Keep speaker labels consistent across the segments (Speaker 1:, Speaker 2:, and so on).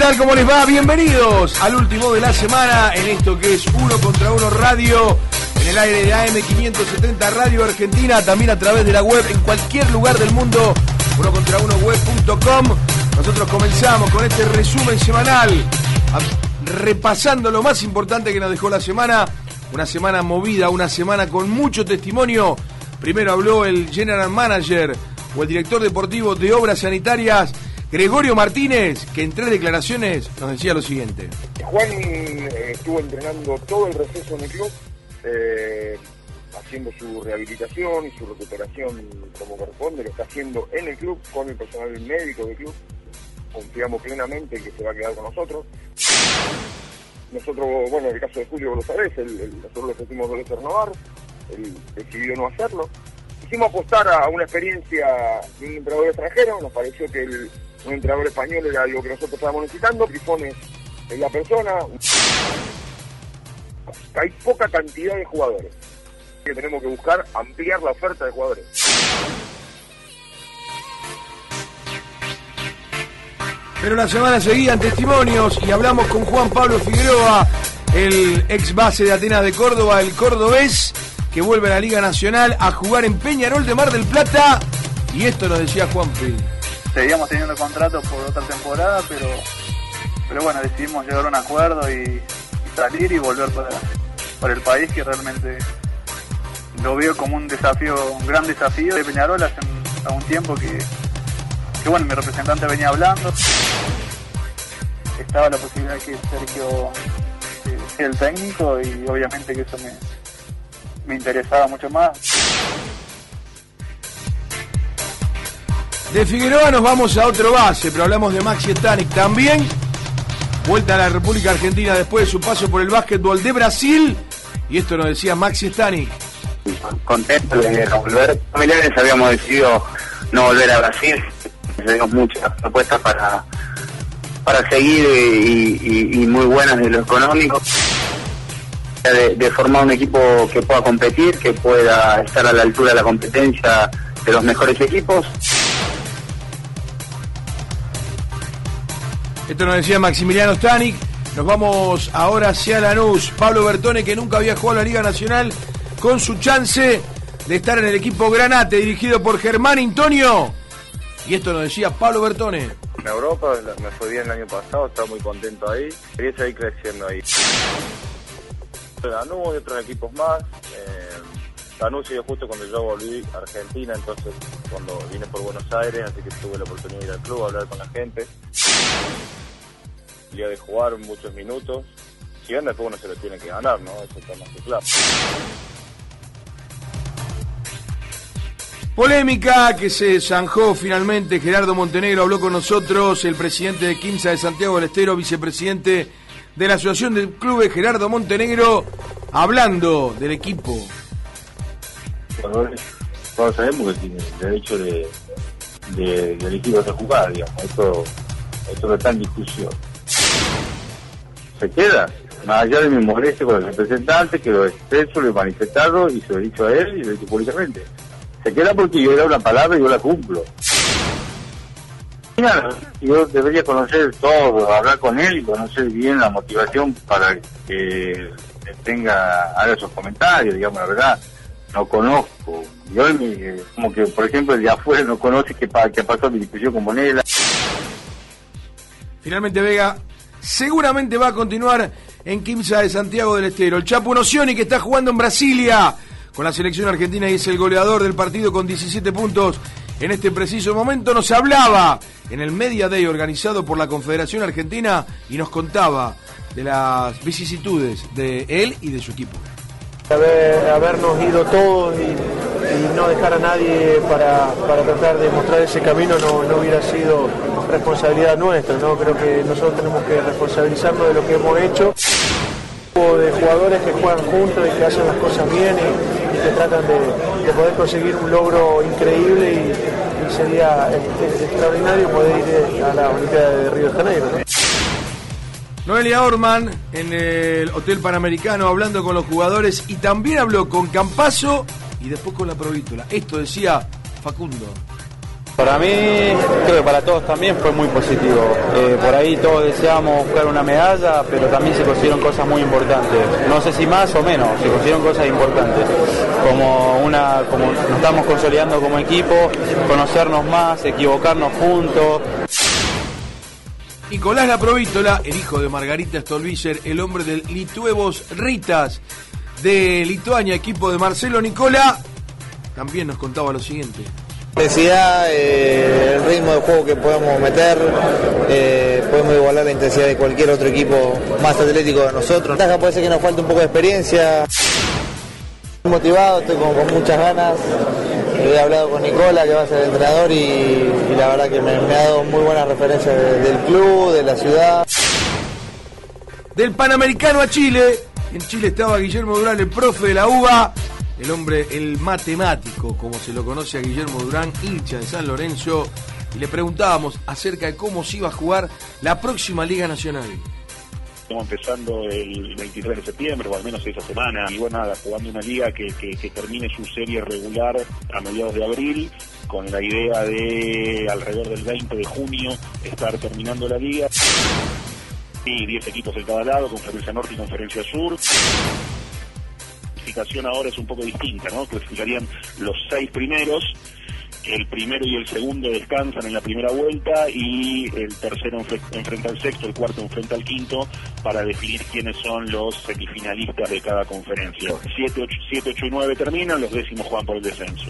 Speaker 1: tal? ¿Cómo les va? Bienvenidos al último de la semana en esto que es Uno contra Uno Radio, en el aire de AM570 Radio Argentina, también a través de la web en cualquier lugar del mundo, uno contra uno web.com. Nosotros comenzamos con este resumen semanal, repasando lo más importante que nos dejó la semana, una semana movida, una semana con mucho testimonio. Primero habló el General Manager o el director deportivo de Obras Sanitarias Gregorio Martínez, que en tres declaraciones nos decía lo siguiente.
Speaker 2: Juan eh, estuvo entrenando todo el receso en el club, eh, haciendo su rehabilitación y su recuperación como corresponde, lo está haciendo en el club, con el personal médico del club. Confiamos plenamente en que se va a quedar con nosotros. Nosotros, bueno, en el caso de Julio, lo sabés, nosotros le ofrecimos de renovar, él decidió no hacerlo. Quisimos apostar a una experiencia de un entrenador extranjero, nos pareció que el un entrenador español era algo que nosotros estábamos necesitando, Grifones es la persona. Hay poca cantidad de jugadores. Que tenemos que buscar ampliar la oferta de jugadores.
Speaker 1: Pero la semana seguían testimonios y hablamos con Juan Pablo Figueroa, el ex base de Atenas de Córdoba, el cordobés, que vuelve a la Liga Nacional a jugar en Peñarol de Mar del Plata. Y esto lo decía Juan Pérez
Speaker 3: seguíamos teniendo contrato por otra temporada, pero, pero bueno, decidimos llegar a un acuerdo y, salir y volver para, el país que realmente lo veo como un desafío, un gran desafío de Peñarol hace un, tiempo que, que, bueno, mi representante venía hablando. Estaba la posibilidad que Sergio eh, sea el técnico y obviamente que eso me, me interesaba mucho más.
Speaker 1: De Figueroa nos vamos a otro base, pero hablamos de Maxi Stanek también. Vuelta a la República Argentina después de su paso por el básquetbol de Brasil. Y esto nos decía Maxi Stanek.
Speaker 4: Contento de volver. Familiares habíamos decidido no volver a Brasil. Tenemos muchas propuestas para, para seguir y, muy buenas de lo económico. De formar un equipo que pueda competir, que pueda estar a la altura de la competencia de los mejores equipos.
Speaker 1: Esto nos decía Maximiliano Stanik. Nos vamos ahora hacia Lanús. Pablo Bertone, que nunca había jugado a la Liga Nacional, con su chance de estar en el equipo Granate, dirigido por Germán Antonio. Y esto nos decía Pablo Bertone.
Speaker 5: En Europa me fue bien el año pasado, estaba muy contento ahí. Quería seguir creciendo ahí. Lanús y otros equipos más. Eh, Lanús yo justo cuando yo volví a Argentina, entonces cuando vine por Buenos Aires, así que tuve la oportunidad de ir al club, a hablar con la gente de jugar muchos minutos. Si bien después uno se lo tiene que ganar, ¿no? Eso está más que claro.
Speaker 1: Polémica que se zanjó finalmente. Gerardo Montenegro habló con nosotros, el presidente de Quinza de Santiago del Estero, vicepresidente de la Asociación de Clubes, Gerardo Montenegro, hablando del equipo.
Speaker 6: Todos sabemos que tiene el derecho de, de, del equipo a jugar, digamos. Esto, esto no está en discusión se queda. Más allá de mi molestia con el representante, que lo expreso, lo he manifestado y se lo he dicho a él y lo he dicho públicamente. Se queda porque yo era una palabra y yo la cumplo. Yo debería conocer todo, hablar con él y conocer bien la motivación para que tenga, haga esos comentarios, digamos, la verdad. No conozco. Yo, como que, por ejemplo, el de afuera no conoce que, que pasó mi discusión con Monela.
Speaker 1: Finalmente Vega seguramente va a continuar en Quimsa de Santiago del Estero. El Chapo Nocioni que está jugando en Brasilia con la selección argentina y es el goleador del partido con 17 puntos en este preciso momento. Nos hablaba en el Media Day organizado por la Confederación Argentina y nos contaba de las vicisitudes de él y de su equipo.
Speaker 7: habernos ido todos y, no dejar a nadie para, tratar de mostrar ese camino no, no hubiera sido responsabilidad nuestra, ¿no? Creo que nosotros tenemos que responsabilizarnos de lo que hemos hecho. De jugadores que juegan juntos y que hacen las cosas bien y, que tratan de, poder conseguir un logro increíble y, sería extraordinario poder ir a la Olimpiada de Río de Janeiro.
Speaker 1: Noelia Orman en el Hotel Panamericano hablando con los jugadores y también habló con Campaso y después con la Provítola. Esto decía Facundo
Speaker 8: Para mí, creo que para todos también fue muy positivo. Eh, por ahí todos deseábamos buscar una medalla, pero también se consiguieron cosas muy importantes. No sé si más o menos, se consiguieron cosas importantes. Como una, como nos estamos consolidando como equipo, conocernos más, equivocarnos juntos.
Speaker 1: Nicolás Laprovítola, el hijo de Margarita Stolbizer, el hombre del Lituevos Ritas de Lituania, equipo de Marcelo Nicola, también nos contaba lo siguiente.
Speaker 9: intensidad, eh, el ritmo de juego que podemos meter, eh, podemos igualar la intensidad de cualquier otro equipo más atlético de nosotros. Ventaja puede ser que nos falte un poco de experiencia. Estoy motivado, estoy con, con muchas ganas. He hablado con Nicola, que va a ser el entrenador, y, y la verdad que me, me ha dado muy buenas referencias de- del club, de la ciudad.
Speaker 1: Del Panamericano a Chile, en Chile estaba Guillermo Durán, el profe de la UBA, el hombre, el matemático, como se lo conoce a Guillermo Durán, hincha de San Lorenzo, y le preguntábamos acerca de cómo se iba a jugar la próxima Liga Nacional.
Speaker 10: Estamos empezando el 23 de septiembre, o al menos esa semana, y bueno, nada, jugando una liga que, que, que termine su serie regular a mediados de abril, con la idea de alrededor del 20 de junio estar terminando la liga. Y 10 equipos de cada lado, conferencia norte y conferencia sur. La clasificación ahora es un poco distinta, ¿no? Clasificarían los seis primeros, el primero y el segundo descansan en la primera vuelta y el tercero enfre- enfrenta al sexto, el cuarto enfrenta al quinto para definir quiénes son los semifinalistas de cada conferencia. 7, 8, 7, 8 y 9 terminan, los décimos juegan por el descenso.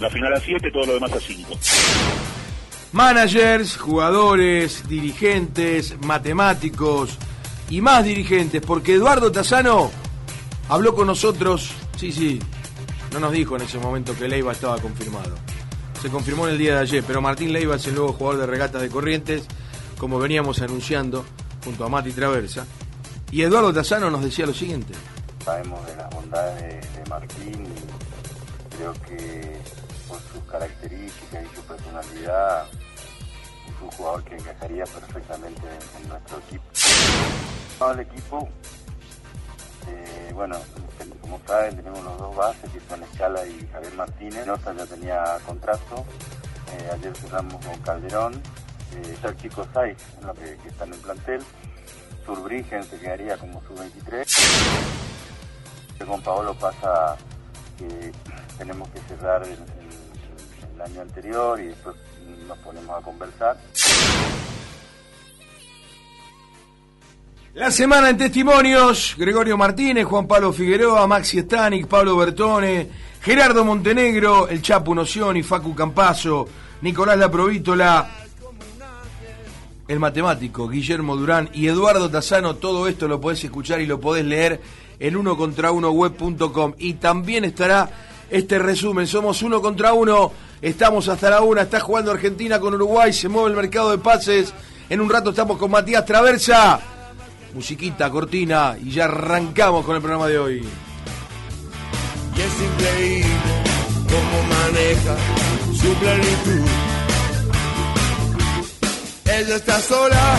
Speaker 10: La final a 7, todo lo demás a 5.
Speaker 1: Managers, jugadores, dirigentes, matemáticos y más dirigentes, porque Eduardo Tazano habló con nosotros, sí, sí, no nos dijo en ese momento que Leiva estaba confirmado. Se confirmó en el día de ayer, pero Martín Leiva es el nuevo jugador de regatas de Corrientes, como veníamos anunciando, junto a Mati Traversa. Y Eduardo Tazano nos decía lo siguiente.
Speaker 11: Sabemos de las bondades de, Martín creo que por sus características y su personalidad es un jugador que encajaría perfectamente en, nuestro equipo. Todo el equipo, eh, bueno, como saben, tenemos los dos bases que son Escala y Javier Martínez. Nota ya tenía contrato. Eh, ayer cerramos con Calderón. Eh, el chico Saiz, ¿no? que, está en el plantel. Surbrigen se quedaría como sub-23. Con Paolo pasa que tenemos que cerrar el, año anterior y después nos ponemos a conversar.
Speaker 1: La semana en testimonios, Gregorio Martínez, Juan Pablo Figueroa, Maxi Stanik, Pablo Bertone, Gerardo Montenegro, el Chapu Nocioni, Facu Campazo, Nicolás Laprovítola, el matemático Guillermo Durán y Eduardo Tazano, todo esto lo podés escuchar y lo podés leer en uno contra uno web.com y también estará este resumen, somos uno contra uno, estamos hasta la una, está jugando Argentina con Uruguay, se mueve el mercado de pases, en un rato estamos con Matías Traversa, musiquita, cortina y ya arrancamos con el programa de hoy.
Speaker 12: Y es increíble cómo maneja su plenitud. Ella está sola.